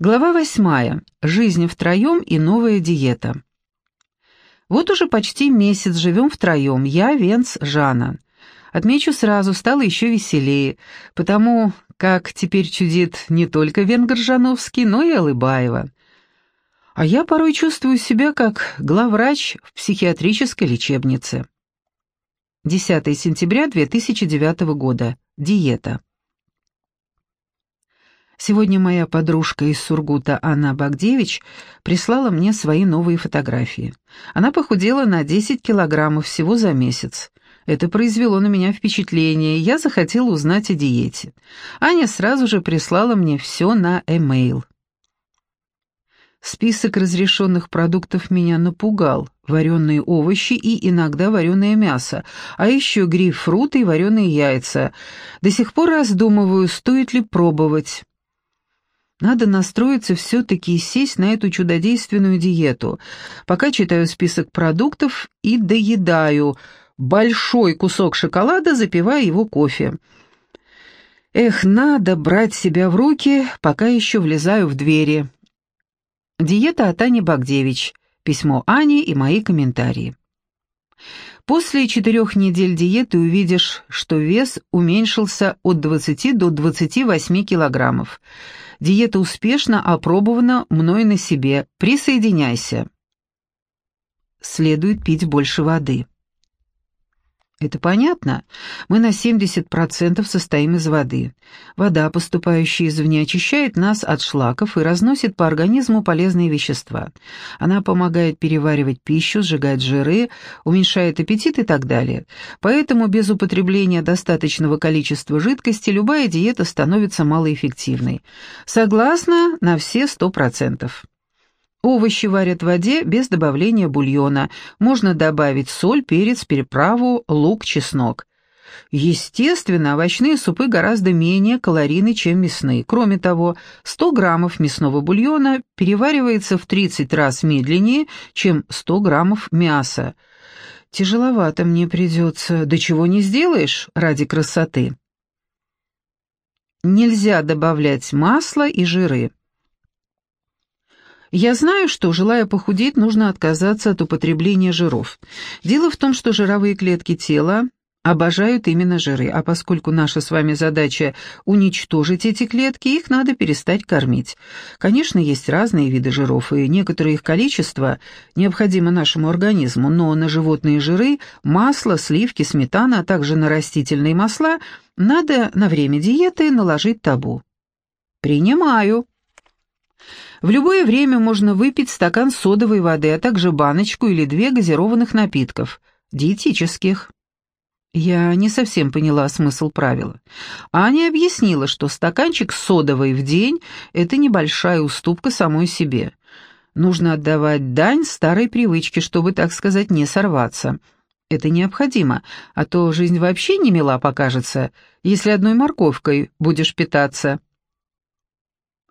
Глава восьмая. Жизнь втроем и новая диета. Вот уже почти месяц живем втроем, я, Венц, Жанна. Отмечу сразу, стало еще веселее, потому как теперь чудит не только Венгер Жановский, но и Алыбаева. А я порой чувствую себя как главврач в психиатрической лечебнице. 10 сентября 2009 года. Диета. Сегодня моя подружка из Сургута Анна Багдевич прислала мне свои новые фотографии. Она похудела на 10 килограммов всего за месяц. Это произвело на меня впечатление, я захотела узнать о диете. Аня сразу же прислала мне все на e-mail. Список разрешенных продуктов меня напугал. Вареные овощи и иногда вареное мясо, а еще грейпфрут и вареные яйца. До сих пор раздумываю, стоит ли пробовать. Надо настроиться все-таки и сесть на эту чудодейственную диету. Пока читаю список продуктов и доедаю большой кусок шоколада, запивая его кофе. Эх, надо брать себя в руки, пока еще влезаю в двери. Диета от Ани Багдевич. Письмо Ани и мои комментарии. После четырех недель диеты увидишь, что вес уменьшился от 20 до 28 килограммов. Диета успешно опробована мной на себе. Присоединяйся. Следует пить больше воды. Это понятно. Мы на 70% состоим из воды. Вода, поступающая извне, очищает нас от шлаков и разносит по организму полезные вещества. Она помогает переваривать пищу, сжигать жиры, уменьшает аппетит и так далее. Поэтому без употребления достаточного количества жидкости любая диета становится малоэффективной. Согласна на все 100%. Овощи варят в воде без добавления бульона. Можно добавить соль, перец, переправу, лук, чеснок. Естественно, овощные супы гораздо менее калорийны, чем мясные. Кроме того, 100 граммов мясного бульона переваривается в 30 раз медленнее, чем 100 граммов мяса. Тяжеловато мне придется, да чего не сделаешь ради красоты. Нельзя добавлять масло и жиры. Я знаю, что, желая похудеть, нужно отказаться от употребления жиров. Дело в том, что жировые клетки тела обожают именно жиры, а поскольку наша с вами задача уничтожить эти клетки, их надо перестать кормить. Конечно, есть разные виды жиров, и некоторое их количество необходимо нашему организму, но на животные жиры, масло, сливки, сметана, а также на растительные масла надо на время диеты наложить табу. «Принимаю», в любое время можно выпить стакан содовой воды, а также баночку или две газированных напитков, диетических. Я не совсем поняла смысл правила. Аня объяснила, что стаканчик содовой в день – это небольшая уступка самой себе. Нужно отдавать дань старой привычке, чтобы, так сказать, не сорваться. Это необходимо, а то жизнь вообще не мила покажется, если одной морковкой будешь питаться.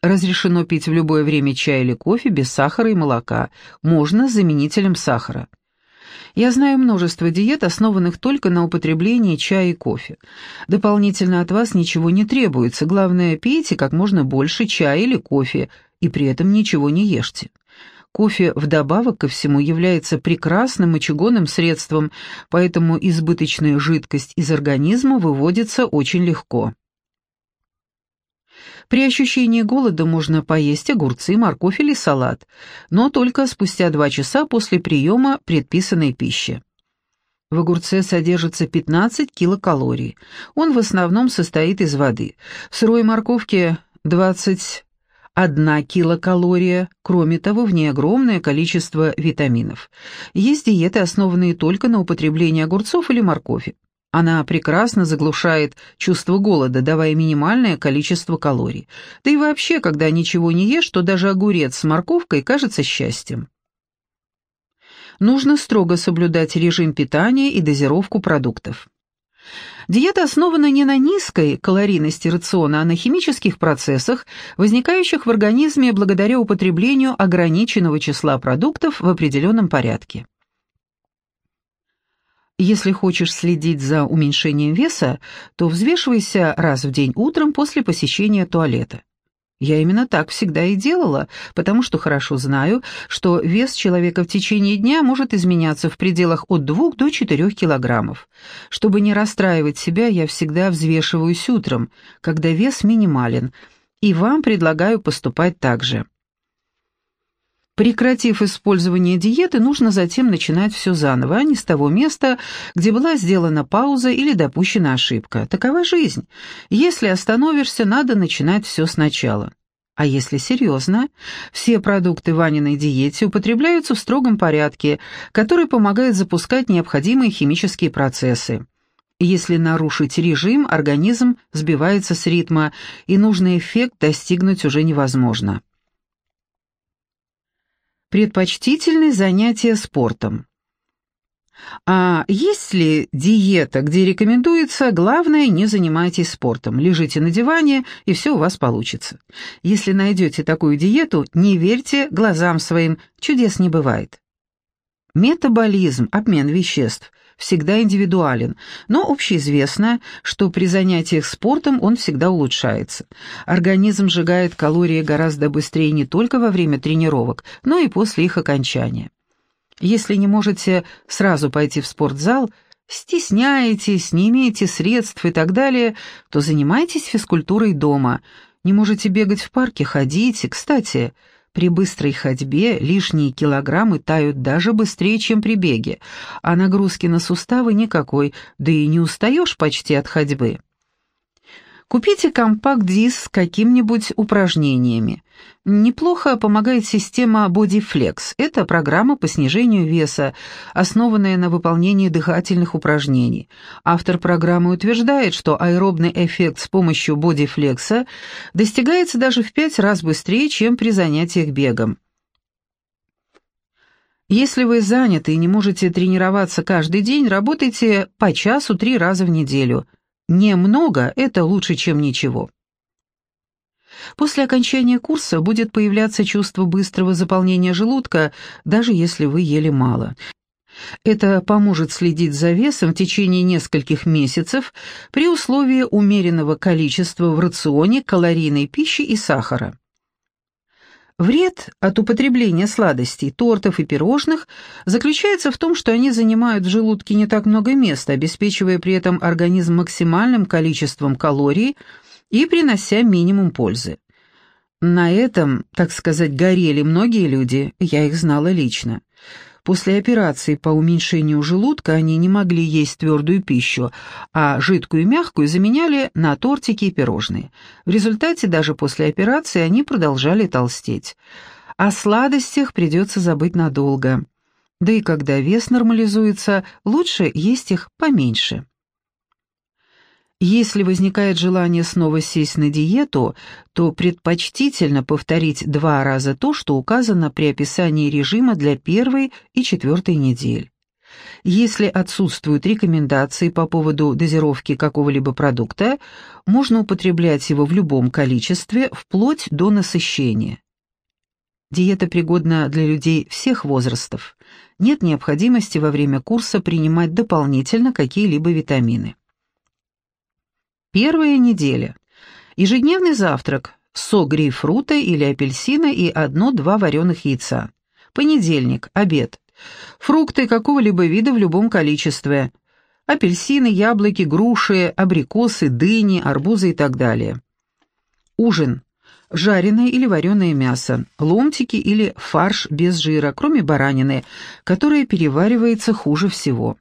Разрешено пить в любое время чай или кофе без сахара и молока, можно с заменителем сахара. Я знаю множество диет, основанных только на употреблении чая и кофе. Дополнительно от вас ничего не требуется, главное, пейте как можно больше чая или кофе, и при этом ничего не ешьте. Кофе вдобавок ко всему является прекрасным мочегонным средством, поэтому избыточная жидкость из организма выводится очень легко. При ощущении голода можно поесть огурцы, морковь или салат, но только спустя два часа после приема предписанной пищи. В огурце содержится 15 килокалорий. Он в основном состоит из воды. В сырой морковке 21 килокалория. Кроме того, в ней огромное количество витаминов. Есть диеты, основанные только на употреблении огурцов или моркови. Она прекрасно заглушает чувство голода, давая минимальное количество калорий. Да и вообще, когда ничего не ешь, то даже огурец с морковкой кажется счастьем. Нужно строго соблюдать режим питания и дозировку продуктов. Диета основана не на низкой калорийности рациона, а на химических процессах, возникающих в организме благодаря употреблению ограниченного числа продуктов в определенном порядке. Если хочешь следить за уменьшением веса, то взвешивайся раз в день утром после посещения туалета. Я именно так всегда и делала, потому что хорошо знаю, что вес человека в течение дня может изменяться в пределах от 2 до 4 килограммов. Чтобы не расстраивать себя, я всегда взвешиваюсь утром, когда вес минимален, и вам предлагаю поступать так же. Прекратив использование диеты, нужно затем начинать все заново, а не с того места, где была сделана пауза или допущена ошибка. Такова жизнь. Если остановишься, надо начинать все сначала. А если серьезно, все продукты Ваниной диете употребляются в строгом порядке, который помогает запускать необходимые химические процессы. Если нарушить режим, организм сбивается с ритма, и нужный эффект достигнуть уже невозможно. Предпочтительные занятия спортом. А есть ли диета, где рекомендуется, главное, не занимайтесь спортом, лежите на диване, и все у вас получится. Если найдете такую диету, не верьте глазам своим, чудес не бывает. Метаболизм, обмен веществ – всегда индивидуален, но общеизвестно, что при занятиях спортом он всегда улучшается. Организм сжигает калории гораздо быстрее не только во время тренировок, но и после их окончания. Если не можете сразу пойти в спортзал, стесняетесь, не имеете средств и так далее, то занимайтесь физкультурой дома. Не можете бегать в парке, ходите. Кстати, при быстрой ходьбе лишние килограммы тают даже быстрее, чем при беге, а нагрузки на суставы никакой, да и не устаешь почти от ходьбы. Купите компакт-диск с какими-нибудь упражнениями. Неплохо помогает система BodyFlex. Это программа по снижению веса, основанная на выполнении дыхательных упражнений. Автор программы утверждает, что аэробный эффект с помощью BodyFlex достигается даже в пять раз быстрее, чем при занятиях бегом. Если вы заняты и не можете тренироваться каждый день, работайте по часу три раза в неделю – Немного – это лучше, чем ничего. После окончания курса будет появляться чувство быстрого заполнения желудка, даже если вы ели мало. Это поможет следить за весом в течение нескольких месяцев при условии умеренного количества в рационе калорийной пищи и сахара. Вред от употребления сладостей, тортов и пирожных заключается в том, что они занимают в желудке не так много места, обеспечивая при этом организм максимальным количеством калорий и принося минимум пользы. На этом, так сказать, горели многие люди, я их знала лично. После операции по уменьшению желудка они не могли есть твердую пищу, а жидкую и мягкую заменяли на тортики и пирожные. В результате даже после операции они продолжали толстеть. О сладостях придется забыть надолго. Да и когда вес нормализуется, лучше есть их поменьше. Если возникает желание снова сесть на диету, то предпочтительно повторить два раза то, что указано при описании режима для первой и четвертой недель. Если отсутствуют рекомендации по поводу дозировки какого-либо продукта, можно употреблять его в любом количестве, вплоть до насыщения. Диета пригодна для людей всех возрастов. Нет необходимости во время курса принимать дополнительно какие-либо витамины. Первая неделя. Ежедневный завтрак. Сок грейпфрута или апельсина и одно-два вареных яйца. Понедельник. Обед. Фрукты какого-либо вида в любом количестве. Апельсины, яблоки, груши, абрикосы, дыни, арбузы и так далее. Ужин. Жареное или вареное мясо, ломтики или фарш без жира, кроме баранины, которая переваривается хуже всего.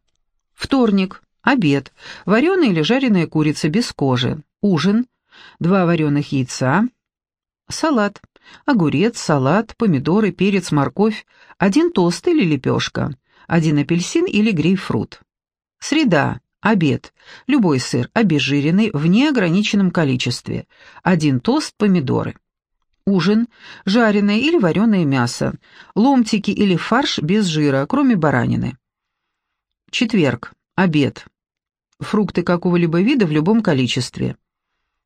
Вторник. Обед. Вареная или жареная курица без кожи. Ужин. Два вареных яйца. Салат. Огурец, салат, помидоры, перец, морковь. Один тост или лепешка. Один апельсин или грейпфрут. Среда. Обед. Любой сыр, обезжиренный, в неограниченном количестве. Один тост, помидоры. Ужин. Жареное или вареное мясо. Ломтики или фарш без жира, кроме баранины. Четверг. Обед фрукты какого-либо вида в любом количестве.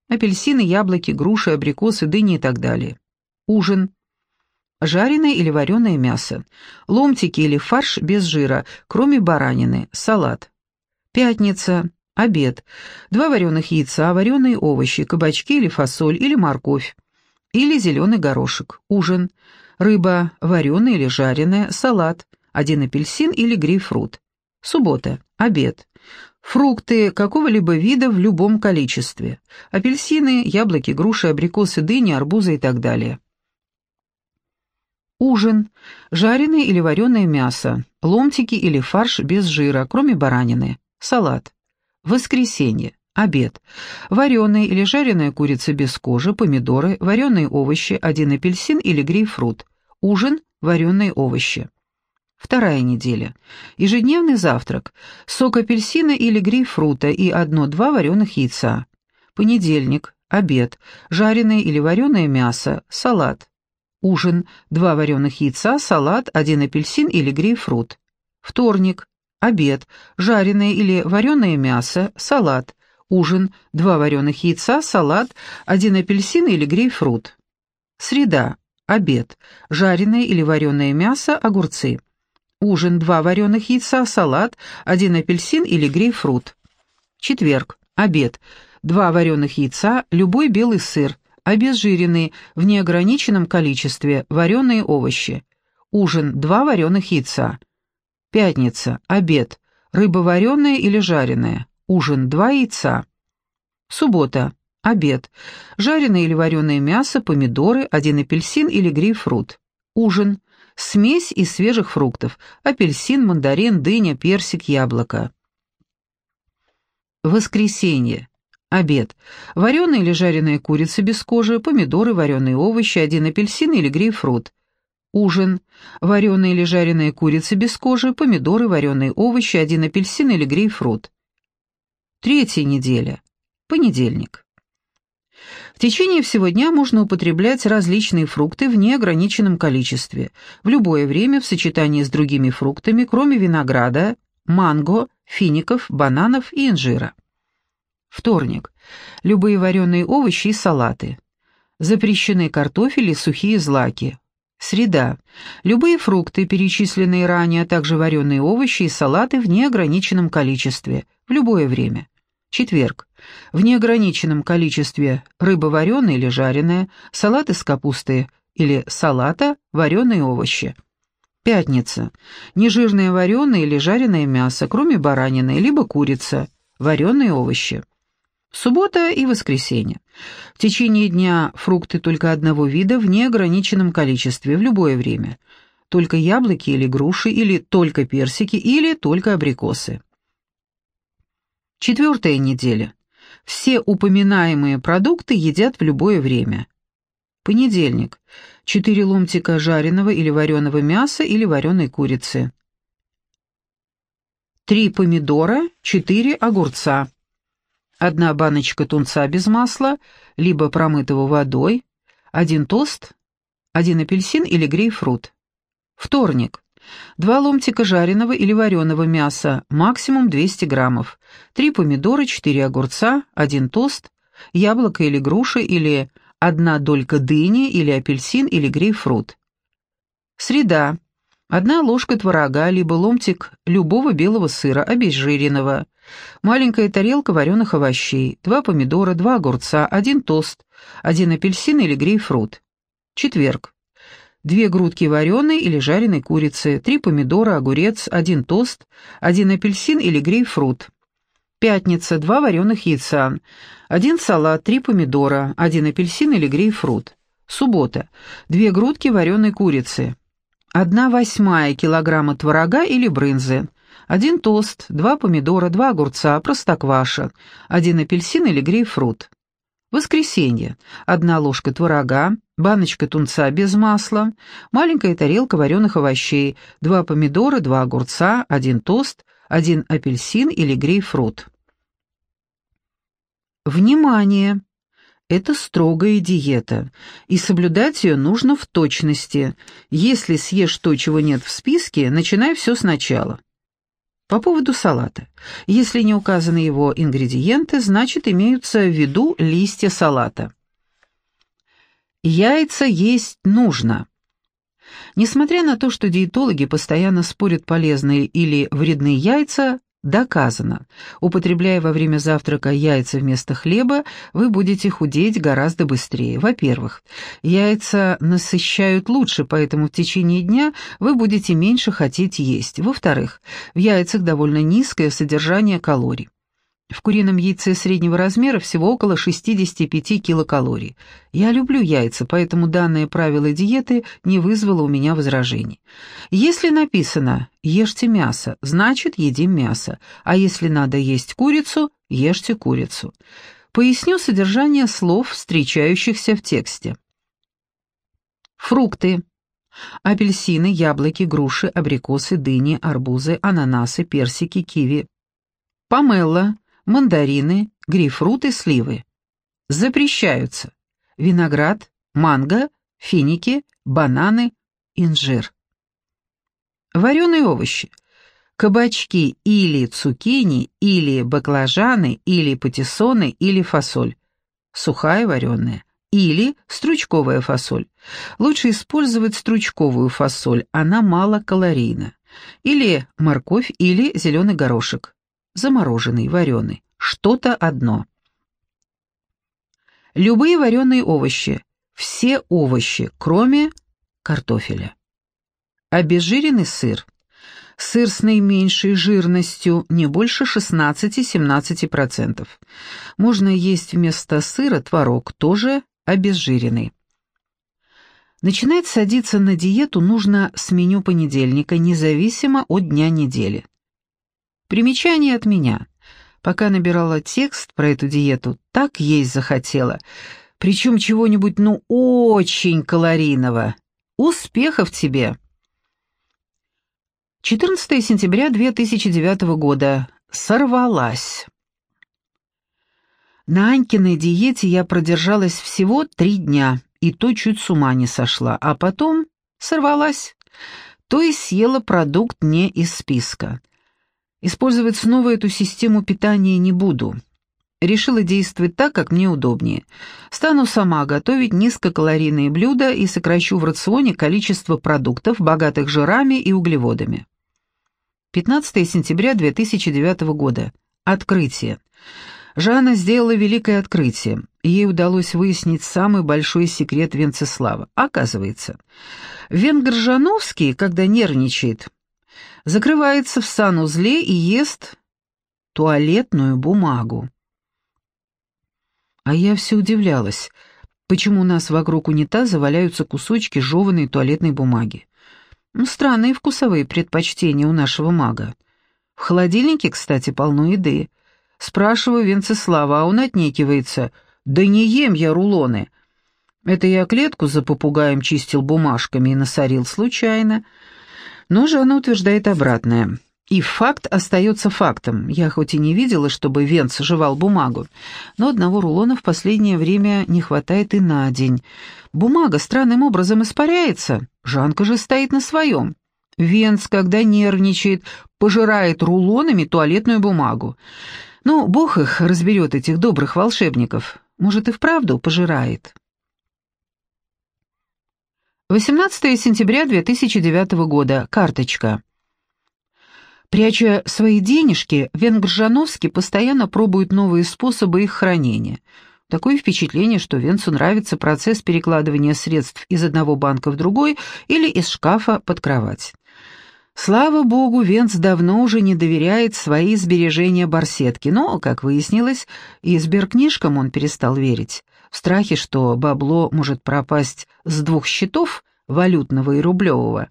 Апельсины, яблоки, груши, абрикосы, дыни и так далее. Ужин. Жареное или вареное мясо. Ломтики или фарш без жира, кроме баранины. Салат. Пятница. Обед. Два вареных яйца, вареные овощи, кабачки или фасоль, или морковь. или зеленый горошек, ужин, рыба вареная или жареная, салат, один апельсин или грейпфрут. Суббота, обед. Фрукты какого-либо вида в любом количестве. Апельсины, яблоки, груши, абрикосы, дыни, арбузы и так далее. Ужин. Жареное или вареное мясо, ломтики или фарш без жира, кроме баранины. Салат. Воскресенье. Обед. Вареная или жареная курица без кожи, помидоры, вареные овощи, один апельсин или грейпфрут. Ужин. Вареные овощи. Вторая неделя. Ежедневный завтрак. Сок апельсина или грейпфрута и одно-два вареных яйца. Понедельник. Обед. Жареное или вареное мясо. Салат. Ужин. Два вареных яйца, салат, один апельсин или грейпфрут. Вторник. Обед. Жареное или вареное мясо, салат. Ужин. Два вареных яйца, салат, один апельсин или грейпфрут. Среда. Обед. Жареное или вареное мясо, огурцы. Ужин. Два вареных яйца, салат, один апельсин или грейпфрут. Четверг. Обед. Два вареных яйца, любой белый сыр, обезжиренные в неограниченном количестве вареные овощи. Ужин – два вареных яйца. Пятница – обед, рыба вареная или жареная. Ужин – два яйца. Суббота – обед, жареное или вареное мясо, помидоры, один апельсин или грейпфрут. Ужин – смесь из свежих фруктов, апельсин, мандарин, дыня, персик, яблоко. Воскресенье. Обед. Вареная или жареная курица без кожи, помидоры, вареные овощи, один апельсин или грейпфрут. Ужин. Вареная или жареная курица без кожи, помидоры, вареные овощи, один апельсин или грейпфрут. Третья неделя. Понедельник. В течение всего дня можно употреблять различные фрукты в неограниченном количестве, в любое время в сочетании с другими фруктами, кроме винограда, манго, фиников, бананов и инжира. Вторник. Любые вареные овощи и салаты. Запрещены картофель и сухие злаки. Среда. Любые фрукты, перечисленные ранее, а также вареные овощи и салаты в неограниченном количестве, в любое время. Четверг. В неограниченном количестве рыба вареная или жареная, салат из капусты или салата, вареные овощи. Пятница. Нежирное вареное или жареное мясо, кроме баранины, либо курица, вареные овощи. Суббота и воскресенье. В течение дня фрукты только одного вида в неограниченном количестве в любое время. Только яблоки или груши, или только персики, или только абрикосы. Четвертая неделя. Все упоминаемые продукты едят в любое время. Понедельник. Четыре ломтика жареного или вареного мяса или вареной курицы. Три помидора, четыре огурца одна баночка тунца без масла, либо промытого водой, один тост, один апельсин или грейпфрут. Вторник. Два ломтика жареного или вареного мяса, максимум 200 граммов, три помидора, четыре огурца, один тост, яблоко или груша или одна долька дыни или апельсин или грейпфрут. Среда. Одна ложка творога, либо ломтик любого белого сыра, обезжиренного, Маленькая тарелка вареных овощей, два помидора, два огурца, один тост, один апельсин или грейпфрут. Четверг. Две грудки вареной или жареной курицы, три помидора, огурец, один тост, один апельсин или грейпфрут. Пятница. Два вареных яйца, один салат, три помидора, один апельсин или грейпфрут. Суббота. Две грудки вареной курицы. Одна восьмая килограмма творога или брынзы, один тост, два помидора, два огурца, простокваша, один апельсин или грейпфрут. Воскресенье. Одна ложка творога, баночка тунца без масла, маленькая тарелка вареных овощей, два помидора, два огурца, один тост, один апельсин или грейпфрут. Внимание! Это строгая диета, и соблюдать ее нужно в точности. Если съешь то, чего нет в списке, начинай все сначала. По поводу салата. Если не указаны его ингредиенты, значит имеются в виду листья салата. Яйца есть нужно. Несмотря на то, что диетологи постоянно спорят, полезные или вредные яйца, Доказано. Употребляя во время завтрака яйца вместо хлеба, вы будете худеть гораздо быстрее. Во-первых, яйца насыщают лучше, поэтому в течение дня вы будете меньше хотеть есть. Во-вторых, в яйцах довольно низкое содержание калорий. В курином яйце среднего размера всего около 65 килокалорий. Я люблю яйца, поэтому данное правило диеты не вызвало у меня возражений. Если написано «ешьте мясо», значит едим мясо, а если надо есть курицу, ешьте курицу. Поясню содержание слов, встречающихся в тексте. Фрукты. Апельсины, яблоки, груши, абрикосы, дыни, арбузы, ананасы, персики, киви. Помело мандарины, грейпфруты, сливы. Запрещаются виноград, манго, финики, бананы, инжир. Вареные овощи. Кабачки или цукини, или баклажаны, или патиссоны, или фасоль. Сухая вареная. Или стручковая фасоль. Лучше использовать стручковую фасоль, она малокалорийна. Или морковь, или зеленый горошек замороженный, вареный, что-то одно. Любые вареные овощи, все овощи, кроме картофеля. Обезжиренный сыр. Сыр с наименьшей жирностью не больше 16-17%. Можно есть вместо сыра творог, тоже обезжиренный. Начинать садиться на диету нужно с меню понедельника, независимо от дня недели. Примечание от меня. Пока набирала текст про эту диету, так есть захотела. Причем чего-нибудь, ну, очень калорийного. Успехов тебе! 14 сентября 2009 года. Сорвалась. На Анькиной диете я продержалась всего три дня, и то чуть с ума не сошла, а потом сорвалась. То есть съела продукт не из списка. Использовать снова эту систему питания не буду. Решила действовать так, как мне удобнее. Стану сама готовить низкокалорийные блюда и сокращу в рационе количество продуктов, богатых жирами и углеводами. 15 сентября 2009 года. Открытие. Жанна сделала великое открытие. Ей удалось выяснить самый большой секрет Венцеслава. Оказывается, венгр Жановский, когда нервничает, закрывается в санузле и ест туалетную бумагу. А я все удивлялась, почему у нас вокруг унитаза валяются кусочки жеванной туалетной бумаги. Ну, странные вкусовые предпочтения у нашего мага. В холодильнике, кстати, полно еды. Спрашиваю Венцеслава, а он отнекивается. «Да не ем я рулоны». Это я клетку за попугаем чистил бумажками и насорил случайно. Но же она утверждает обратное. И факт остается фактом. Я хоть и не видела, чтобы Венц жевал бумагу, но одного рулона в последнее время не хватает и на день. Бумага странным образом испаряется, Жанка же стоит на своем. Венц, когда нервничает, пожирает рулонами туалетную бумагу. Ну, бог их разберет, этих добрых волшебников. Может, и вправду пожирает. 18 сентября 2009 года. Карточка. Пряча свои денежки, Венгр Жановский постоянно пробует новые способы их хранения. Такое впечатление, что Венцу нравится процесс перекладывания средств из одного банка в другой или из шкафа под кровать. Слава богу, Венц давно уже не доверяет свои сбережения барсетке, но, как выяснилось, и сберкнижкам он перестал верить в страхе, что бабло может пропасть с двух счетов, валютного и рублевого.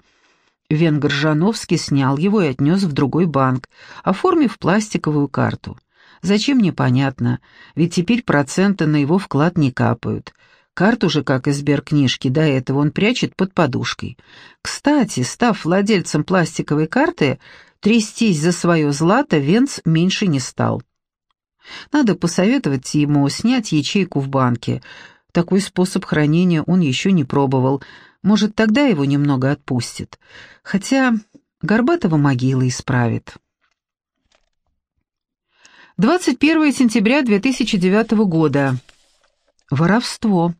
Венгр Жановский снял его и отнес в другой банк, оформив пластиковую карту. Зачем, непонятно, ведь теперь проценты на его вклад не капают. Карту же, как из сберкнижки, до этого он прячет под подушкой. Кстати, став владельцем пластиковой карты, трястись за свое злато Венц меньше не стал. Надо посоветовать ему снять ячейку в банке. Такой способ хранения он еще не пробовал. Может, тогда его немного отпустит. Хотя Горбатова могила исправит. 21 сентября 2009 года. Воровство.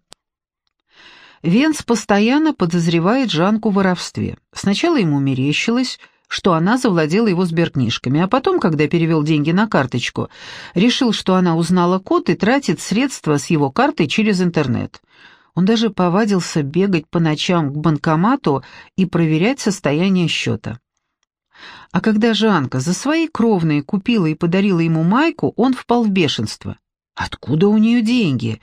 Венц постоянно подозревает Жанку в воровстве. Сначала ему мерещилось, что она завладела его сберкнижками, а потом, когда перевел деньги на карточку, решил, что она узнала код и тратит средства с его карты через интернет. Он даже повадился бегать по ночам к банкомату и проверять состояние счета. А когда Жанка за свои кровные купила и подарила ему майку, он впал в бешенство. «Откуда у нее деньги?»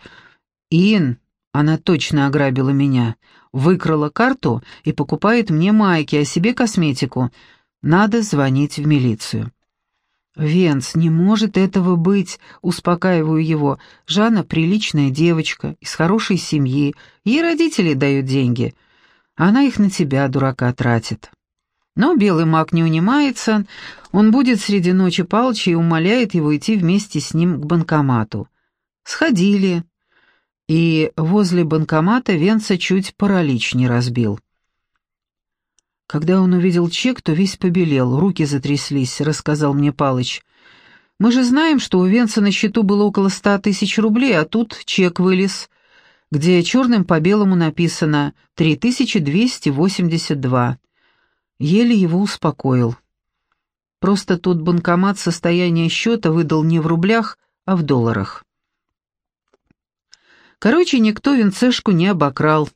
«Ин, она точно ограбила меня. Выкрала карту и покупает мне майки, а себе косметику. Надо звонить в милицию». «Венц, не может этого быть», — успокаиваю его. «Жанна приличная девочка, из хорошей семьи, ей родители дают деньги. Она их на тебя, дурака, тратит». Но белый маг не унимается, он будет среди ночи Палча и умоляет его идти вместе с ним к банкомату. Сходили, и возле банкомата Венца чуть паралич не разбил. Когда он увидел чек, то весь побелел, руки затряслись, рассказал мне Палыч. Мы же знаем, что у Венца на счету было около ста тысяч рублей, а тут чек вылез, где черным по белому написано «три тысячи двести восемьдесят два». Еле его успокоил. Просто тот банкомат состояние счета выдал не в рублях, а в долларах. Короче, никто винцешку не обокрал,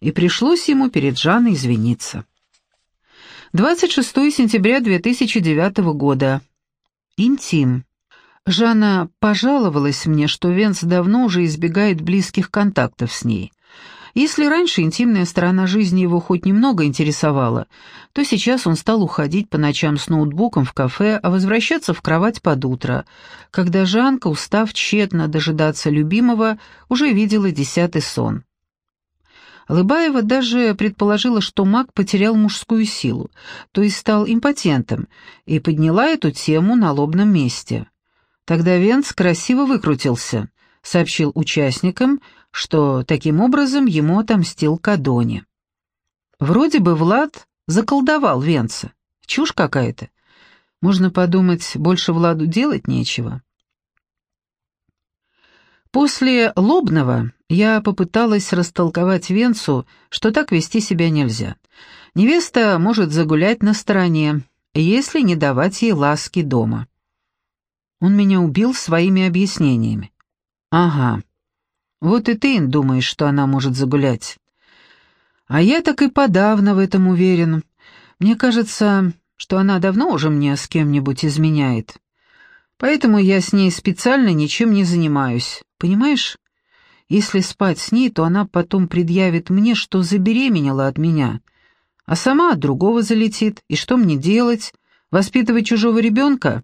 и пришлось ему перед Жанной извиниться. 26 сентября 2009 года. Интим. Жанна пожаловалась мне, что Венц давно уже избегает близких контактов с ней. Если раньше интимная сторона жизни его хоть немного интересовала, то сейчас он стал уходить по ночам с ноутбуком в кафе, а возвращаться в кровать под утро, когда Жанка, устав тщетно дожидаться любимого, уже видела десятый сон. Лыбаева даже предположила, что маг потерял мужскую силу, то есть стал импотентом, и подняла эту тему на лобном месте. Тогда Венц красиво выкрутился, сообщил участникам, что таким образом ему отомстил Кадони. Вроде бы Влад заколдовал Венца. Чушь какая-то. Можно подумать, больше Владу делать нечего. После Лобного я попыталась растолковать Венцу, что так вести себя нельзя. Невеста может загулять на стороне, если не давать ей ласки дома. Он меня убил своими объяснениями. «Ага, вот и ты думаешь, что она может загулять. А я так и подавно в этом уверен. Мне кажется, что она давно уже мне с кем-нибудь изменяет. Поэтому я с ней специально ничем не занимаюсь. Понимаешь? Если спать с ней, то она потом предъявит мне, что забеременела от меня. А сама от другого залетит. И что мне делать? Воспитывать чужого ребенка?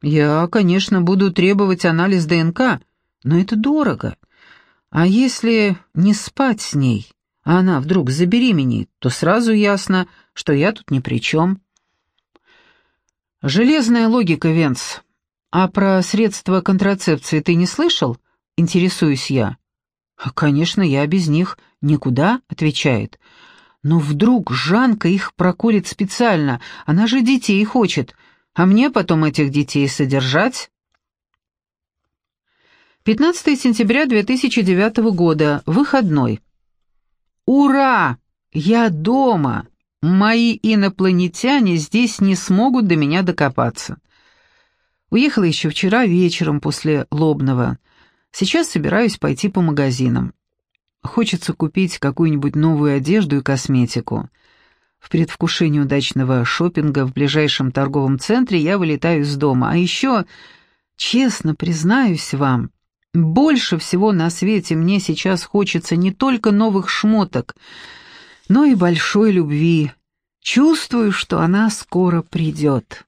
Я, конечно, буду требовать анализ ДНК, но это дорого. А если не спать с ней, а она вдруг забеременеет, то сразу ясно, что я тут ни при чем. Железная логика, Венц. А про средства контрацепции ты не слышал? Интересуюсь я. Конечно, я без них никуда, отвечает. Но вдруг Жанка их прокурит специально, она же детей хочет, а мне потом этих детей содержать? 15 сентября 2009 года. Выходной. Ура! Я дома! Мои инопланетяне здесь не смогут до меня докопаться. Уехала еще вчера вечером после Лобного. Сейчас собираюсь пойти по магазинам. Хочется купить какую-нибудь новую одежду и косметику. В предвкушении удачного шопинга в ближайшем торговом центре я вылетаю из дома. А еще, честно признаюсь вам, больше всего на свете мне сейчас хочется не только новых шмоток, но и большой любви. Чувствую, что она скоро придет.